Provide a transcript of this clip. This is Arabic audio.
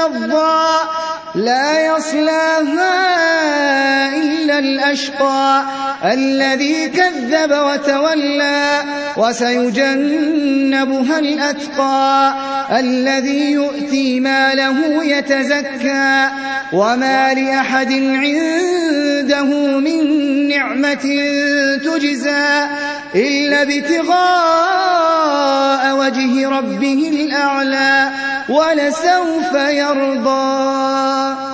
تلظى لا يصلاها إلا الأشقى الذي كذب وتولى وسيجنبها الأتقى الذي يؤتي ماله يتزكى وما لأحد عنده من نعمة تجزى إلا وجه ربه الأعلى ولسوف يرضى.